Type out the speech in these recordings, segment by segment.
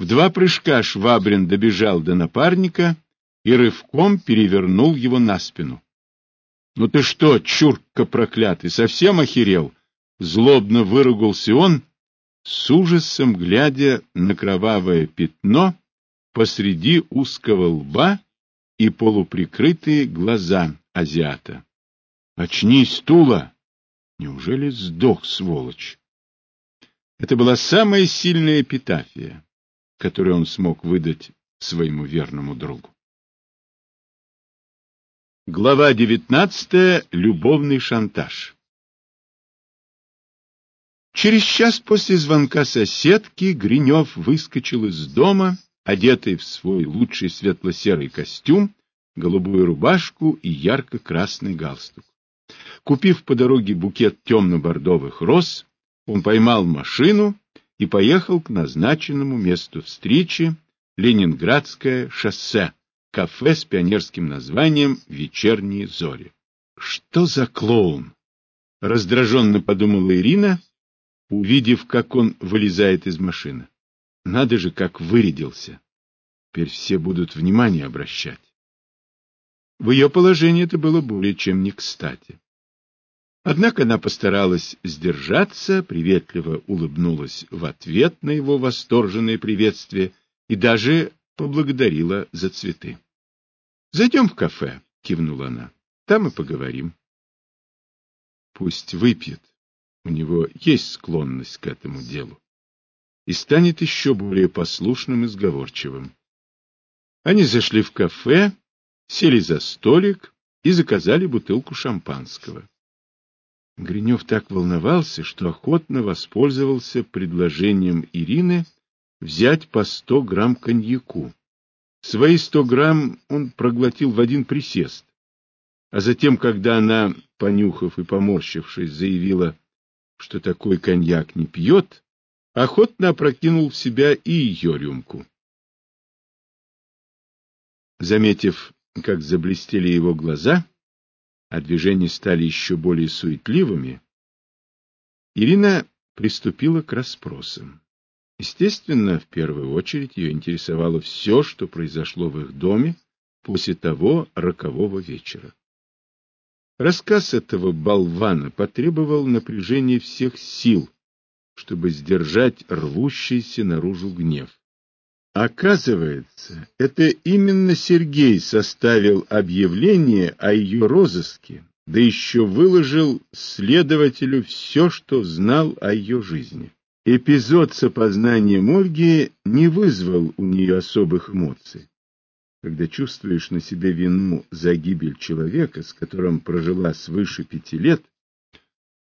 В два прыжка Швабрин добежал до напарника и рывком перевернул его на спину. — Ну ты что, чурка проклятый, совсем охерел? Злобно выругался он, с ужасом глядя на кровавое пятно посреди узкого лба и полуприкрытые глаза азиата. — Очнись, Тула! Неужели сдох, сволочь? Это была самая сильная эпитафия, которую он смог выдать своему верному другу. Глава девятнадцатая. Любовный шантаж. Через час после звонка соседки Гринев выскочил из дома, одетый в свой лучший светло-серый костюм, голубую рубашку и ярко-красный галстук. Купив по дороге букет темно-бордовых роз, он поймал машину и поехал к назначенному месту встречи Ленинградское шоссе, кафе с пионерским названием «Вечерние зори». «Что за клоун?» — раздраженно подумала Ирина, увидев, как он вылезает из машины. Надо же, как вырядился. Теперь все будут внимание обращать. В ее положении это было более чем не кстати. Однако она постаралась сдержаться, приветливо улыбнулась в ответ на его восторженное приветствие и даже поблагодарила за цветы. — Зайдем в кафе, — кивнула она. — Там и поговорим. Пусть выпьет. У него есть склонность к этому делу. И станет еще более послушным и сговорчивым. Они зашли в кафе, сели за столик и заказали бутылку шампанского. Гринев так волновался, что охотно воспользовался предложением Ирины взять по сто грамм коньяку. Свои сто грамм он проглотил в один присест. А затем, когда она, понюхав и поморщившись, заявила, что такой коньяк не пьет, охотно опрокинул в себя и ее рюмку. Заметив, как заблестели его глаза, а движения стали еще более суетливыми, Ирина приступила к расспросам. Естественно, в первую очередь ее интересовало все, что произошло в их доме после того рокового вечера. Рассказ этого болвана потребовал напряжения всех сил, чтобы сдержать рвущийся наружу гнев. Оказывается, это именно Сергей составил объявление о ее розыске, да еще выложил следователю все, что знал о ее жизни. Эпизод с опознанием Ольги не вызвал у нее особых эмоций. Когда чувствуешь на себе вину за гибель человека, с которым прожила свыше пяти лет,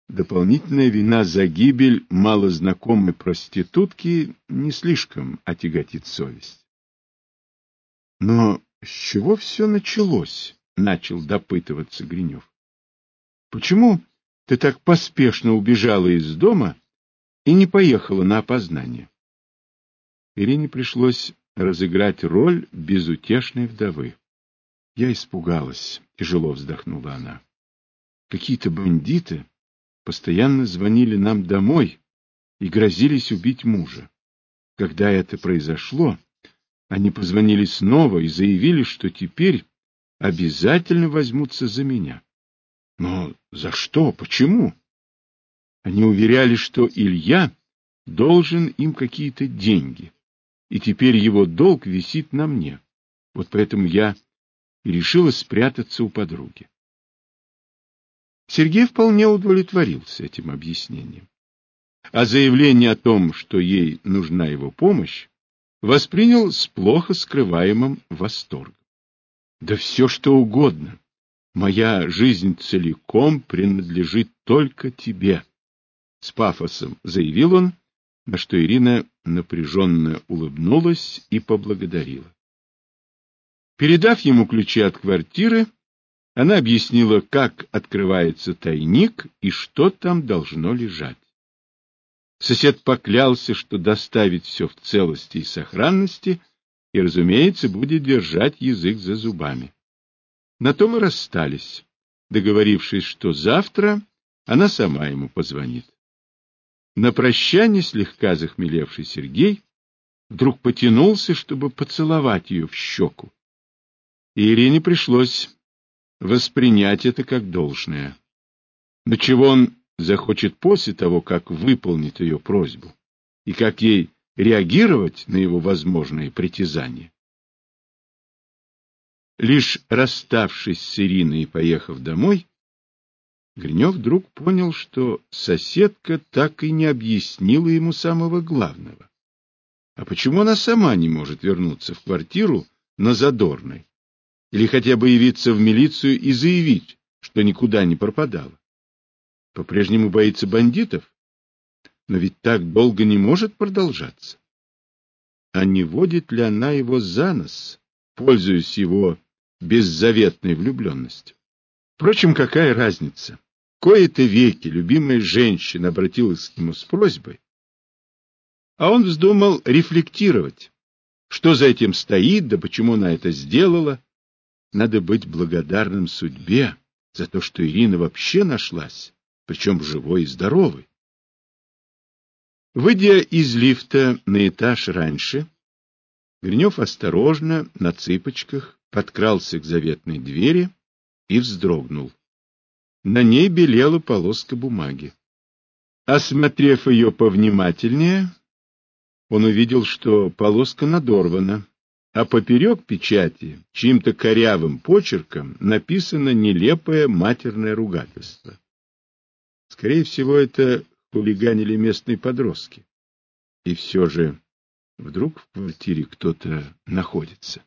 Дополнительная вина за гибель малознакомой проститутки не слишком отяготит совесть. Но с чего все началось? — начал допытываться Гринев. — Почему ты так поспешно убежала из дома и не поехала на опознание? Ирине пришлось разыграть роль безутешной вдовы. Я испугалась, тяжело вздохнула она. Какие-то бандиты постоянно звонили нам домой и грозились убить мужа. Когда это произошло, они позвонили снова и заявили, что теперь обязательно возьмутся за меня. Но за что? Почему? Они уверяли, что Илья должен им какие-то деньги, и теперь его долг висит на мне. Вот поэтому я и решила спрятаться у подруги. Сергей вполне удовлетворился этим объяснением. А заявление о том, что ей нужна его помощь, воспринял с плохо скрываемым восторгом. Да все что угодно. Моя жизнь целиком принадлежит только тебе. С пафосом заявил он, на что Ирина напряженно улыбнулась и поблагодарила. Передав ему ключи от квартиры, она объяснила, как открывается тайник и что там должно лежать. Сосед поклялся, что доставит все в целости и сохранности, и, разумеется, будет держать язык за зубами. На том и расстались, договорившись, что завтра она сама ему позвонит. На прощание слегка захмелевший Сергей вдруг потянулся, чтобы поцеловать ее в щеку. И Ирине пришлось воспринять это как должное. Но чего он захочет после того, как выполнит ее просьбу, и как ей реагировать на его возможные притязания? Лишь расставшись с Ириной и поехав домой, Гринев вдруг понял, что соседка так и не объяснила ему самого главного. А почему она сама не может вернуться в квартиру на Задорной? Или хотя бы явиться в милицию и заявить, что никуда не пропадала? По-прежнему боится бандитов? Но ведь так долго не может продолжаться. А не водит ли она его за нос, пользуясь его беззаветной влюбленностью? Впрочем, какая разница? Кое-то веки любимая женщина обратилась к нему с просьбой, а он вздумал рефлектировать, что за этим стоит, да почему она это сделала. Надо быть благодарным судьбе за то, что Ирина вообще нашлась, причем живой и здоровой. Выйдя из лифта на этаж раньше, Гринев осторожно, на цыпочках, подкрался к заветной двери и вздрогнул. На ней белела полоска бумаги. Осмотрев ее повнимательнее, он увидел, что полоска надорвана, а поперек печати чьим-то корявым почерком написано нелепое матерное ругательство. Скорее всего, это хулиганили местные подростки. И все же вдруг в квартире кто-то находится.